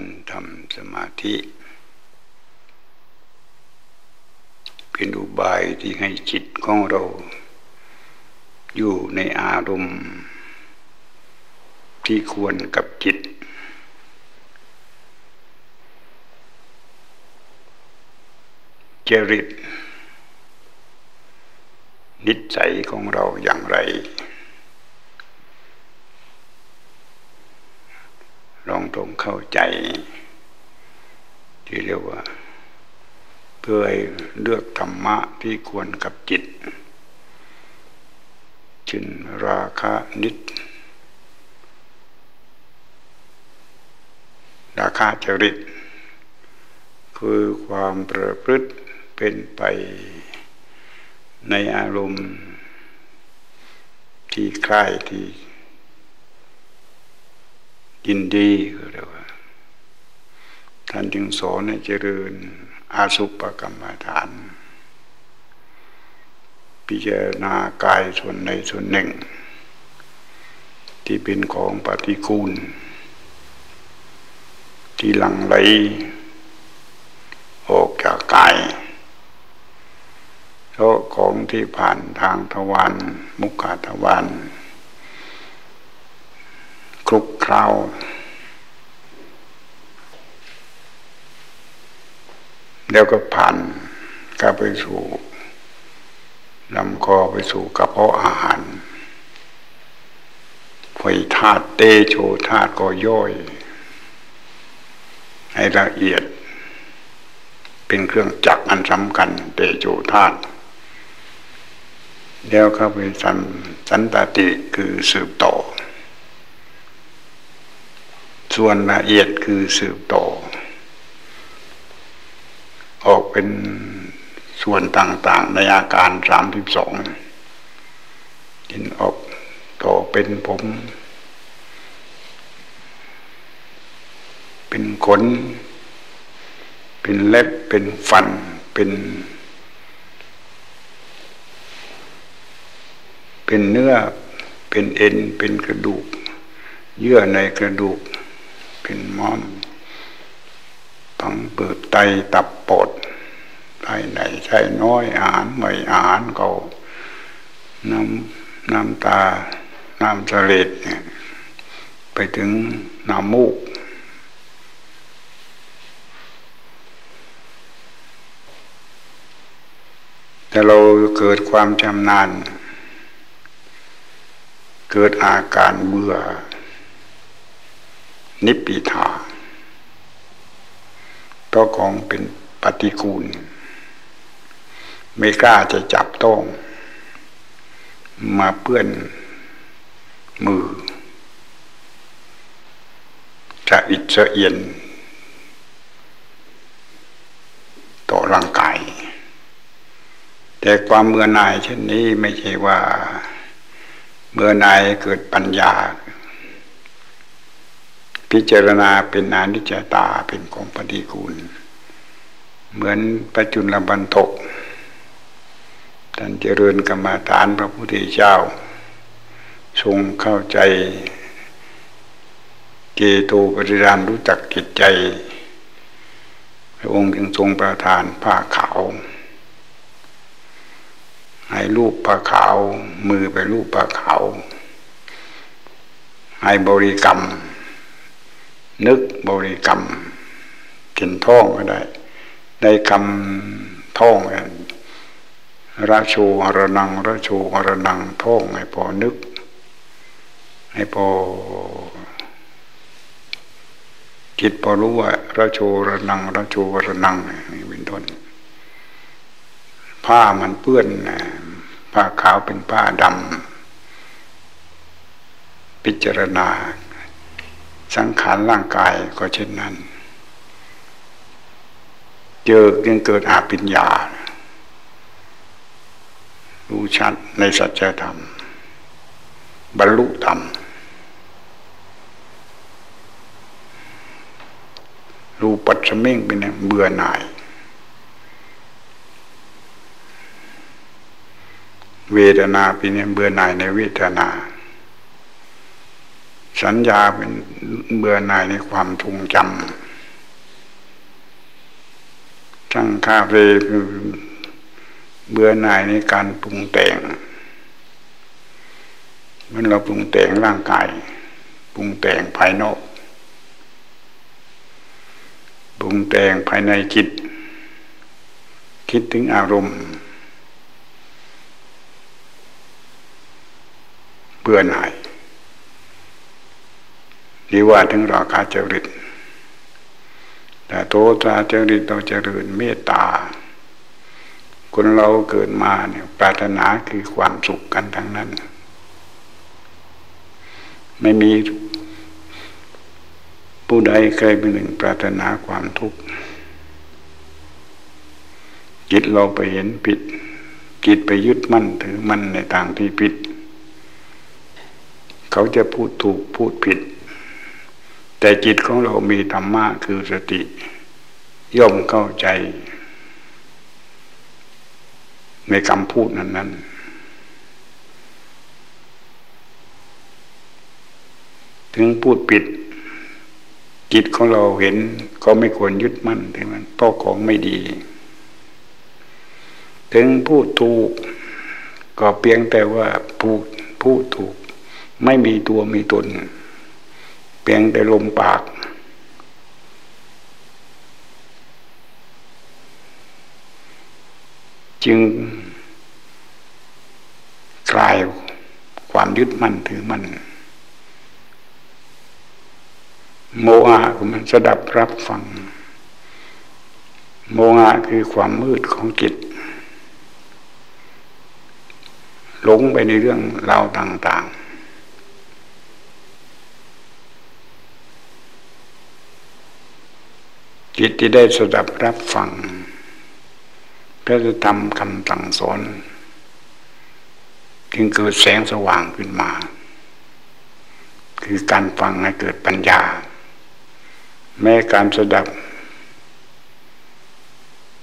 การทำสมาธิ เป็นอุบายที่ให้จิตของเรา อยู่ในอารมณ์ ที่ควรกับจิต เจริตนิสัยของเราอย่างไร ลองตรงเข้าใจ ที่เรียกว่า เพื่อเลือกธรรมะที่ควรกับจิตชินราคะนิด ราคาจริต คือความประพฤติเป็นไปในอารมณ์ที่คล้ายที่ ยินดีก็เรียกว่า ท่านจึงสอนให้เจริญ อาสุปกรรมฐาน พิจารณากายส่วนในส่วนหนึ่ง ที่เป็นของปฏิกูล ที่หลังไหลออกจากกายเพราะของที่ผ่านทางทวารมุขทวาร คราว แล้วก็ผ่านก็ไปสู่ลำคอไปสู่กระเพาะอาหารไฟธาตุเตโชธาตุก็ย่อย ให้ละเอียด เป็นเครื่องจักรอันสำคัญ เตโชธาตุแล้วเข้าไปสันสันตติคือสืบต่อ ส่วนละเอียดคือสืบต่อ ออกเป็นส่วนต่างๆ ในอาการสามสิบสองกินออกต่อเป็นผม เป็นขน เป็นเล็บ เป็นฟัน เป็น เป็นเนื้อ เป็นเอ็น เป็นกระดูก เยื่อในกระดูก เป็นม้อมพังเปิดไตตับปดภายในใช่น้อยอาหารไม่อาหารก่าน้ำน้ำตา น้ำเสลดเนี่ยไปถึงน้ำมูก แต่เราเกิดความชำนาญ เกิดอาการเบื่อ นิปิทาตัวของเป็นปฏิกูล ไม่กล้าจะจับต้องมาเปื้อนมือจะอิจเอียน ต่อร่างกาย แต่ความเมื่อนายเช่นนี้ไม่ใช่ว่า เมื่อนายเกิดปัญญา พิจารณาเป็นอนิจจตาเป็นของปฏิกูล เหมือนปัจจุลบันทกท่านเจริญกรรมาฐานพระพุทธเจ้า ทรงเข้าใจเกโตปริรานรู้จักจิตใจ พระองค์จึงทรงประทานผ้าขาว ให้รูปผ้าขาว มือไปรูปผ้าขาว ให้บริกรรม นึกบริกรรมกินท่องก็ได้ ได้คำท่องกันระชูอรนังระชูอรนังท่องให้พอนึก ให้พอจิตพอรู้ว่าระชูระนังระชูระนังนี่เป็นต้นผ้ามันเปื้อนผ้าขาวเป็นผ้าดำพิจารณา สังขารร่างกายก็เช่นนั้น เจอยังเกิดอาปิญญา รู้ชัดในสัจธรรม บรรลุธรรม รู้ปัจฉมิงเป็นเบื่อหน่าย เวทนาเป็นเบื่อหน่ายในเวทนา สัญญาเป็นเบื่อหน่ายในความทรงจช่างคาเฟ่คือเบื่อหน่ายในการปรุงแต่งเมื่อเราปรุงแต่งร่างกาย ปรุงแต่งภายนอกปรุงแต่งภายในจิต คิดถึงอารมณ์ เบื่อหน่าย หรือว่าถึงราคาจริตแต่โทสะจริตเราเจริญเมตตา คนเราเกิดมาเนี่ยปรารถนาคือความสุขกันทั้งนั้น ไม่มีผู้ใดเคยเป็นหนึ่งปรารถนาความทุกข์จิตเราไปเห็นผิด จิตไปยึดมั่นถือมั่นในทางที่ผิด เขาจะพูดถูกพูดผิด แต่จิตของเรามีธรรมะคือสติ ย่อมเข้าใจ ในคำพูดนั้นนั้นถึงพูดผิด จิตของเราเห็นก็ไม่ควรยึดมั่นถึงมันเพราะของไม่ดี ถึงพูดถูก ก็เพียงแต่ว่าพูดพูดถูก ไม่มีตัวมีตนเพียงแต่ลมปาก จึงคลายความยึดมั่นถือมั่นโมหะมันสดับรับฟัง โมหะคือความมืดของจิตหลงไปในเรื่องราวต่าง ๆ จิตที่ได้สดับรับฟังพระธรรมคำสั่งสอนจึงเกิดแสงสว่างขึ้นมา คือการฟังให้เกิดปัญญา แม้การสดับ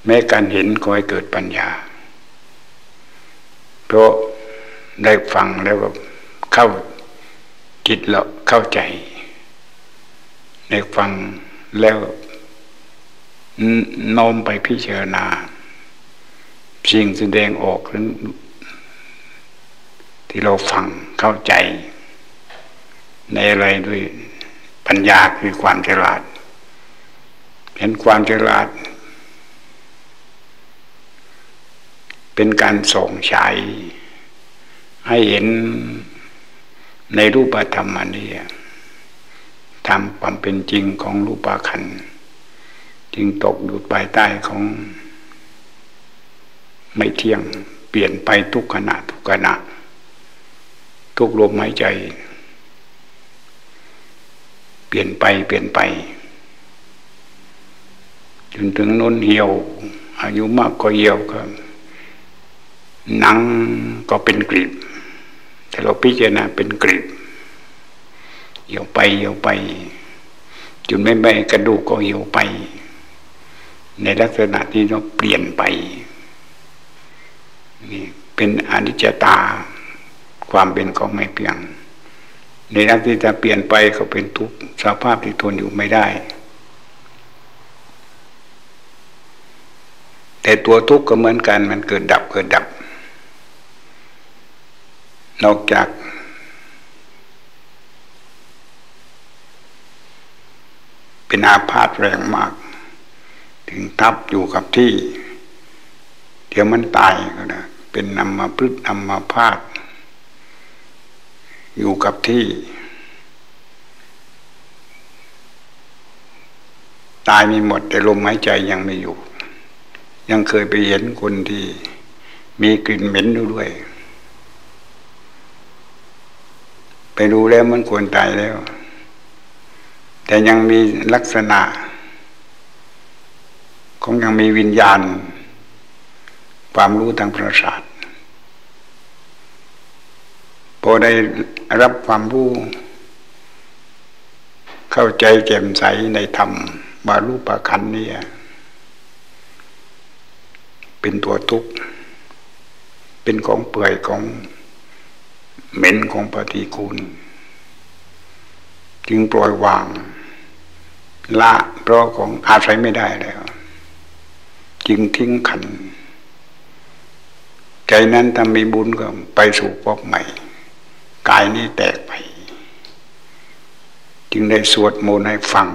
แม้การเห็นก็ให้เกิดปัญญา เพราะได้ฟังแล้วก็เข้าจิตเราเข้าใจ ได้ฟังแล้ว น้อมไปพิจารณา สิ่งแสดงออกที่เราฟังเข้าใจ ในอะไรด้วยปัญญาคือความฉลาด เห็นความฉลาด เป็นการส่งฉายให้เห็นในรูปธรรมอันนี้ทำความเป็นจริงของรูปขัน จึงตกอยู่ภายใต้ของ ไม่เที่ยงเปลี่ยนไปทุกขณะทุกขณะ ทุกลมหายใจ เปลี่ยนไปเปลี่ยนไปจนถึงน้นเหี่ยว อายุมากก็เหี่ยวก็หนังก็เป็นกรีบแต่เราพิจารณาเป็นกรีบเหี่ยวไปเหี่ยวไปจนไม่ไม่กระดูกก็เหี่ยวไป ในลักษณะที่เราเปลี่ยนไปนี่เป็นอนิจจตา ความเป็นของไม่เพียง ในลักษณะที่จะเปลี่ยนไปก็เป็นทุกสภาพที่ทนอยู่ไม่ได้ แต่ตัวทุกข์ก็เหมือนกันมันเกิดดับเกิดดับ นอกจากเป็นอาพาธแรงมาก ถึงทับอยู่กับที่ เดี๋ยวมันตายก็ได้เป็นนำมาพฤตนำมาพาด อยู่กับที่ ตายมีหมด แต่ลมหายใจยังไม่อยู่ ยังเคยไปเห็นคนที่มีกลิ่นเหม็นด้วย ไปดูแล้วมันควรตายแล้ว แต่ยังมีลักษณะ คงยังมีวิญญาณ ความรู้ทางประสาทพอได้รับความรู้เข้าใจแจ่มใสในธรรมบาลูปะคันนี่เป็นตัวทุกข์เป็นของเปื่อยของเหม็นของปฏิกูล จึงปล่อยวาง ละเพราะของอาศัยไม่ได้แล้ว จึงทิ้งขัน ใจนั้นถ้ามีบุญก็ไปสู่พบใหม่ กายนี้แตกไป จึงได้สวดมนต์ให้ฟัง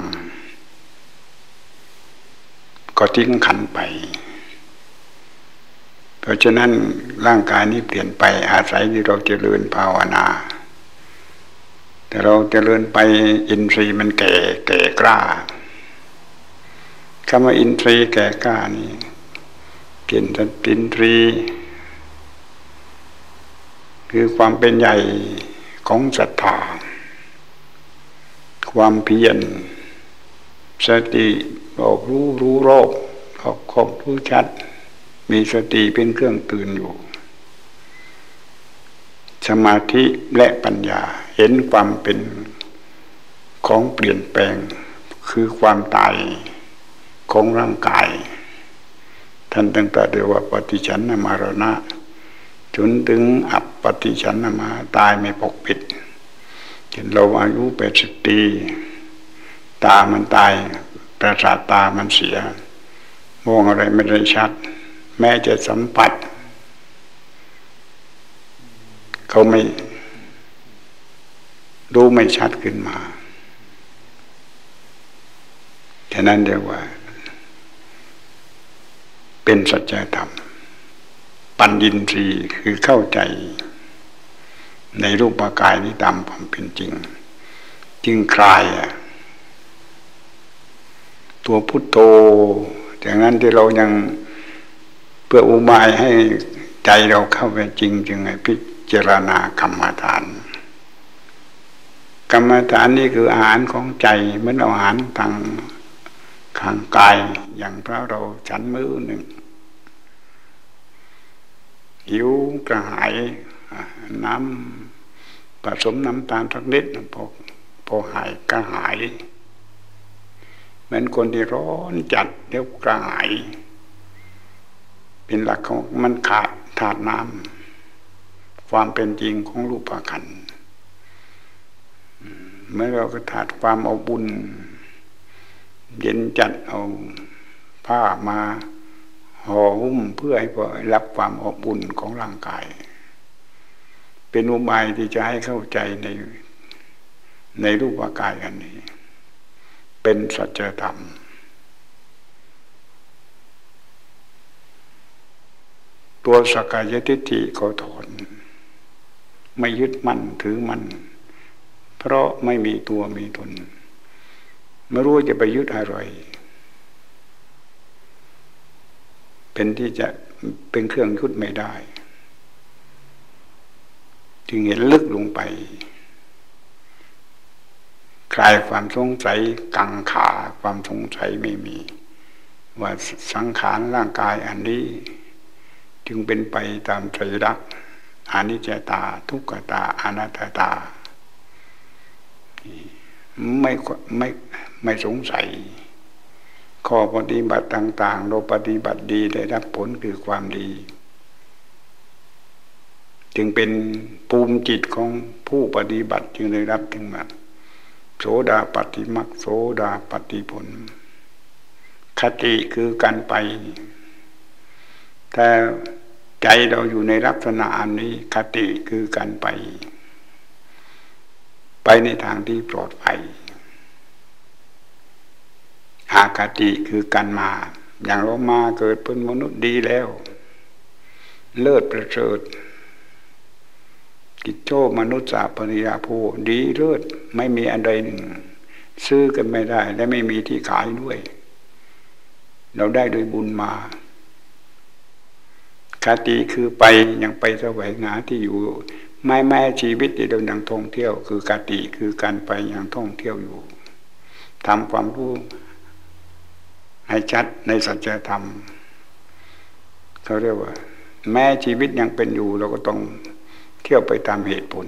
ก็ทิ้งขันไป เพราะฉะนั้นร่างกายนี้เปลี่ยนไปอาศัยที่เราจเจริญภาวนาแต่เราจเจริญไปอินทรีย์มันแก่แก่กล้า คำว่าอินทรีย์แก่กล้านี่เปลี่ยนเป็นอินทรีย์คือความเป็นใหญ่ของศรัทธา ความเพียรสติรอบรู้รู้รอบรอบครบรู้ชัด มีสติเป็นเครื่องตื่นอยู่ สมาธิและปัญญาเห็นความเป็นของเปลี่ยนแปลงคือความตาย ของร่างกาย ท่านตั้งแต่เดียวว่าปฏิชันนมารณะ จนถึงอัปปฏิชันนมาตายไม่ปกปิดเห็นเราอายุแปดสิบปีตามันตายประสาทตามันเสีย มองอะไรไม่ได้ชัด แม้จะสัมผัสเขาไม่รู้ไม่ชัดขึ้นมา ฉะนั้นเรียกว่า เป็นสัจธรรม ปัญญินทรีย์คือเข้าใจ ในรูปกายนี้ตามความเป็นจริง จึงคลายตัวพุทโธอย่างนั้นที่เรายังเพื่ออุบายให้ใจเราเข้าไปจริงจึงไงพิจารณากรรมฐาน กรรมฐานนี่คืออาหารของใจเหมือนอาหารทางข้างกายอย่างพระเราฉันมือหนึ่ง หิวกระหายน้ำผสมน้ำตาลสักนิดพอพอหายกระหายเหมือนคนที่ร้อนจัดเดี๋ยวกระหาย เป็นหลักของมันขาดถาดน้ำความเป็นจริงของรูปขันเมื่อเราก็ถาดความเอาบุญ เย็นจัดเอาผ้ามา ห่อหุ้มเพื่อให้รับความอบอุ่นของร่างกาย เป็นอุบายที่จะให้เข้าใจในในรูปกายอันนี้ เป็นสัจธรรมตัวสกายทิฏฐิเขาถอนไม่ยึดมั่นถือมั่นเพราะไม่มีตัวมีตนไม่รู้จะไปยึดอะไร เป็นที่จะเป็นเครื่องยุดไม่ได้ จึงเห็นลึกลงไปคลายความสงสัยกังขาความสงสัยไม่มี ว่าสังขารร่างกายอันนี้ จึงเป็นไปตามไตรลักษณ์อนิจจตา ทุกขตาอนัตตา ไม่ไม่ไม่สงสัย ข้อปฏิบัติต่าง ๆ เราปฏิบัติดีได้รับผลคือความดี จึงเป็นภูมิจิตของผู้ปฏิบัติจึงได้รับถึงมาโสดาปฏิมักโสดาปฏิผล คติคือการไปแต่ใจเราอยู่ในลักษณะอันนี้คติคือการไป ไปในทางที่ปลอดภัย อาคติคือการมา อย่างเรามาเกิดเป็นมนุษย์ดีแล้ว เลิศประเสริฐกิจโชมนุษย์สาปริยาภูดีเลิศไม่มีอันใดหนึ่ง ซื้อกันไม่ได้ และไม่มีที่ขายด้วย เราได้โดยบุญมาคติคือไปยังไปแสวงหาที่อยู่ ไม่แม้ชีวิตที่เรายังท่องเที่ยว คือคติคือการไปยังท่องเที่ยวอยู่ทำความรู้ ให้ชัดในสัจธรรมเขาเรียกว่า แม้ชีวิตยังเป็นอยู่ เราก็ต้องเที่ยวไปตามเหตุผล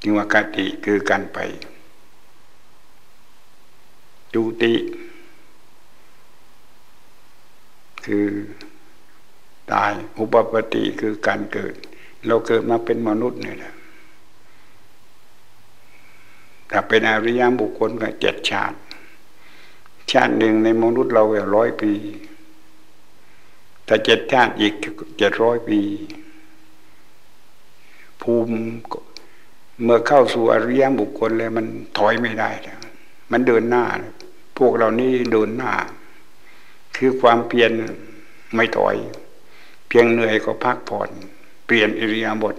จึงว่ากติคือการไปจุติ คือตายอุปปติคือการเกิด เราเกิดมาเป็นมนุษย์นี่แหละ ถ้าเป็นอริยบุคคลก็เจ็ดชาติ ชาติหนึ่งในมนุษย์เราร้อยปี ถ้าเจ็ดชาติอีกเจ็ดร้อยปี ภูมิเมื่อเข้าสู่อริยบุคคลแล้วมันถอยไม่ได้แล้วมันเดินหน้า พวกเรานี่เดินหน้า คือความเพียรไม่ถอย เพียงเหนื่อยก็พักผ่อน เปลี่ยนอิริยาบถ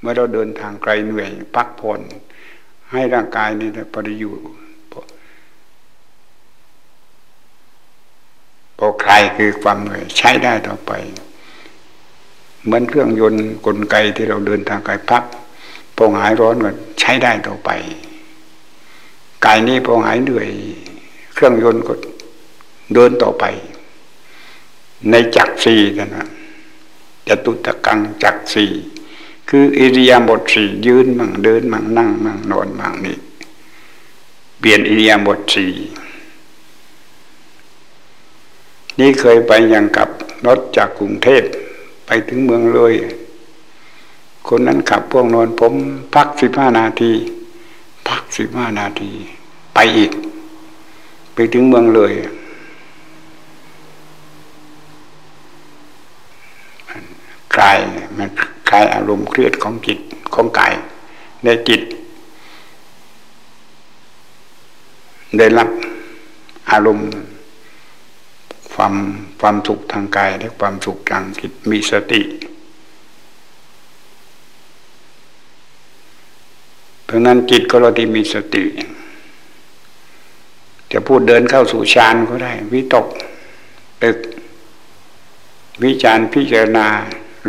เมื่อเราเดินทางไกลเหนื่อย พักผ่อน ให้ร่างกายนี่พอได้อยู่พอคลายคือความเหนื่อยใช้ได้ต่อไป เหมือนเครื่องยนต์กลไกที่เราเดินทางไกลพักพอหายร้อนก็ใช้ได้ต่อไปกายนี้พอหายเหนื่อย เครื่องยนต์ก็เดินต่อไป ในจักรีนะนะจตุตะกังจักรี คืออิริยาบถสี่ยืนมั่งเดินมั่งนั่งมั่งนอนมั่งนี่เปลี่ยนอิริยาบถสี่นี่เคยไปยังกับรถจากกรุงเทพไปถึงเมืองเลย คนนั้นขับพวกนอนผมพักสิบห้านาที พักสิบห้านาที ไปอีก ไปถึงเมืองเลยคลายมัน คลายอารมณ์เครียดของจิตของกายในจิต ได้รับอารมณ์ ความความสุขทางกายและความสุขทางจิตมีสติ เพราะนั้นจิตก็เราที่มีสติ จะพูดเดินเข้าสู่ฌานก็ได้ วิตกตึก วิจารพิจารณา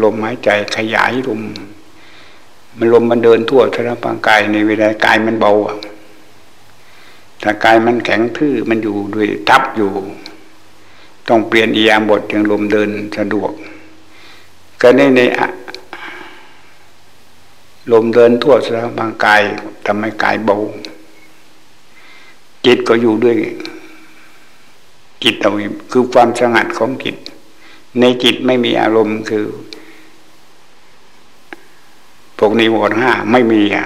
ลมหายใจขยายลมมันลมมันเดินทั่วทั้งร่างกายในเวลากายมันเบาถ้ากายมันแข็งทื่อมันอยู่ด้วยทับอยู่ ต้องเปลี่ยนอียาบทถึงลมเดินสะดวก ก็ในในลมเดินทั่วสารบางกายทำให้กายเบาจิตก็อยู่ด้วยจิตเอาคือความสงัดของจิต ในจิตไม่มีอารมณ์คือ พวกนิวรณ์ห้าไม่มีอะ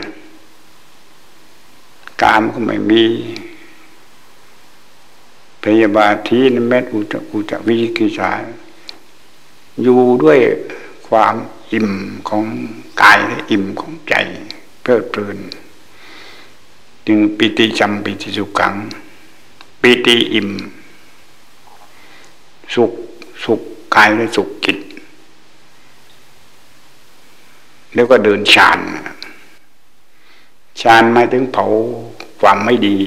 กามก็ไม่มีพยาบาทีนเม็ดอุจอุจวิกิจาอยู่ด้วยความอิ่มของกายและอิ่มของใจ เพลิดเพลิน จึงปิติจำปิติสุขัง ปิติอิ่ม สุขสุขกายและสุขจิต แล้วก็เดินฌานฌานหมายถึงเผาความไม่ดี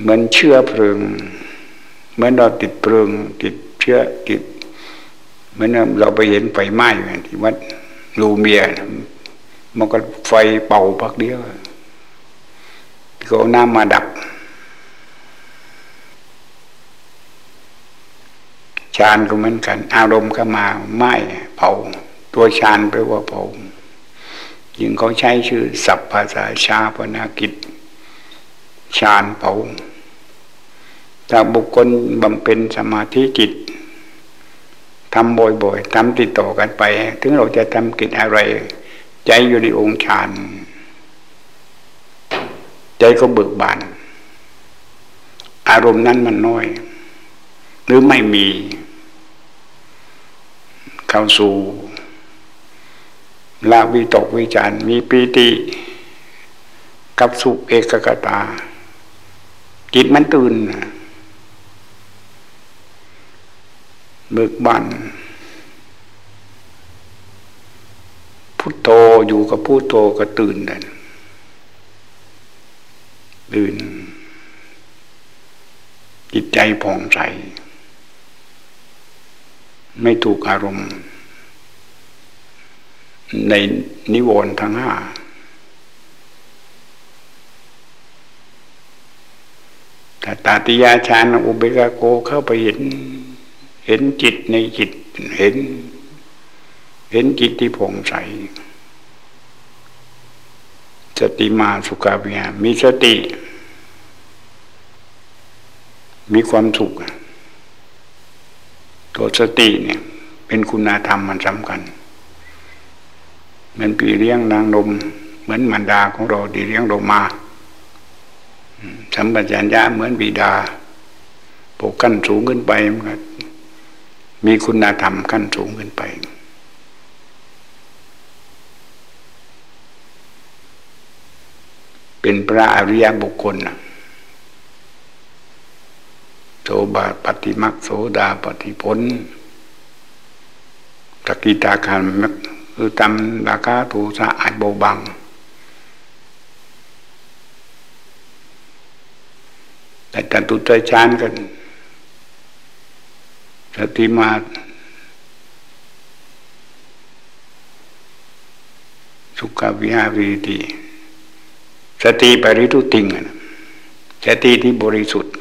เหมือนเชื้อเพลิง เหมือนเราติดเพลิง ติดเชื้อติดเหมือนเราไปเห็นไฟไหม้ที่วัดลูเมียมันก็ไฟเป่าพักเดียวก็น้ำมาดับ ฌานก็เหมือนกัน อารมณ์ก็มาไหม้เผา ตัวฌานแปลว่าเผายิ่งเขาใช้ชื่อสัพภาษาชาปนากิจฌานเผาถ้าบุคคลบำเพ็ญสมาธิจิตทำบ่อยๆทำติดต่อกันไป ถึงเราจะทำกิจอะไร ใจอยู่ในองค์ฌานใจก็เบิกบาน อารมณ์นั้นมันน้อย หรือไม่มี เข้าสู่ลาวิตกวิจารมีปีติกับสุเอกกตา จิตมันตื่นเบิกบานพุทโธอยู่กับพุทโธก็ตื่นเลยตื่นจิตใจผ่องใส ไม่ถูกอารมณ์ ในนิวรณ์ทั้งห้าแต่ตาติยาชานอุเบกโกเข้าไปเห็น เห็นจิตในจิตเห็น เห็นจิตที่ผ่องใสสติมาสุขาวิหามีสติ มีความสุข ตัวสติเนี่ยเป็นคุณธรรมมันสำคัญมันปีเลี้ยงนางนมเหมือนมันดาของเราดีเลี้ยงเรามาสัมปชัญญะเหมือนบิดาปกขั้นสูงขึ้นไปมันมีคุณธรรมขั้นสูงขึ้นไป เป็นพระอริยบุคคลนะ โสบาปฏิมักโสดาปฏิพลตะกิตาคารมักคือทำราคาถูสะอาดเบาบังแต่ตันตุใจชานกันสติมาสุขวิหารีติสติปริทุติงสติที่บริสุทธิ์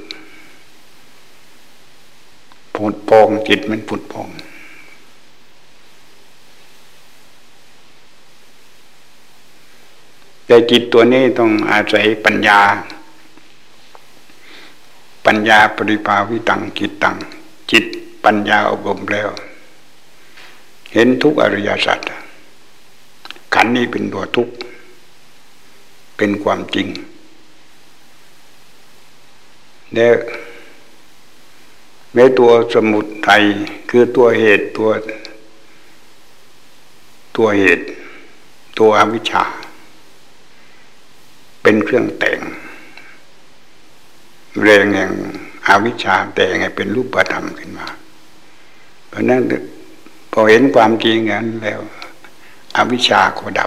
ผุดพองจิตมันผุดพองแต่จิตตัวนี้ต้องอาศัยปัญญา ปัญญาปริภาวิตังจิตตัง จิตปัญญาอบรมแล้ว เห็นทุกอริยสัจขันนี้เป็นตัวทุกข์เป็นความจริงเนี่ย แม้ตัวสมุทัยคือตัวเหตุตัว ตัวเหตุ ตัวอวิชชา เป็นเครื่องแต่งแรงแห่งอวิชชาแต่งให้เป็นรูปธรรมขึ้นมา เพราะนั้นพอเห็นความจริงนั้นแล้ว อวิชชาก็ดับ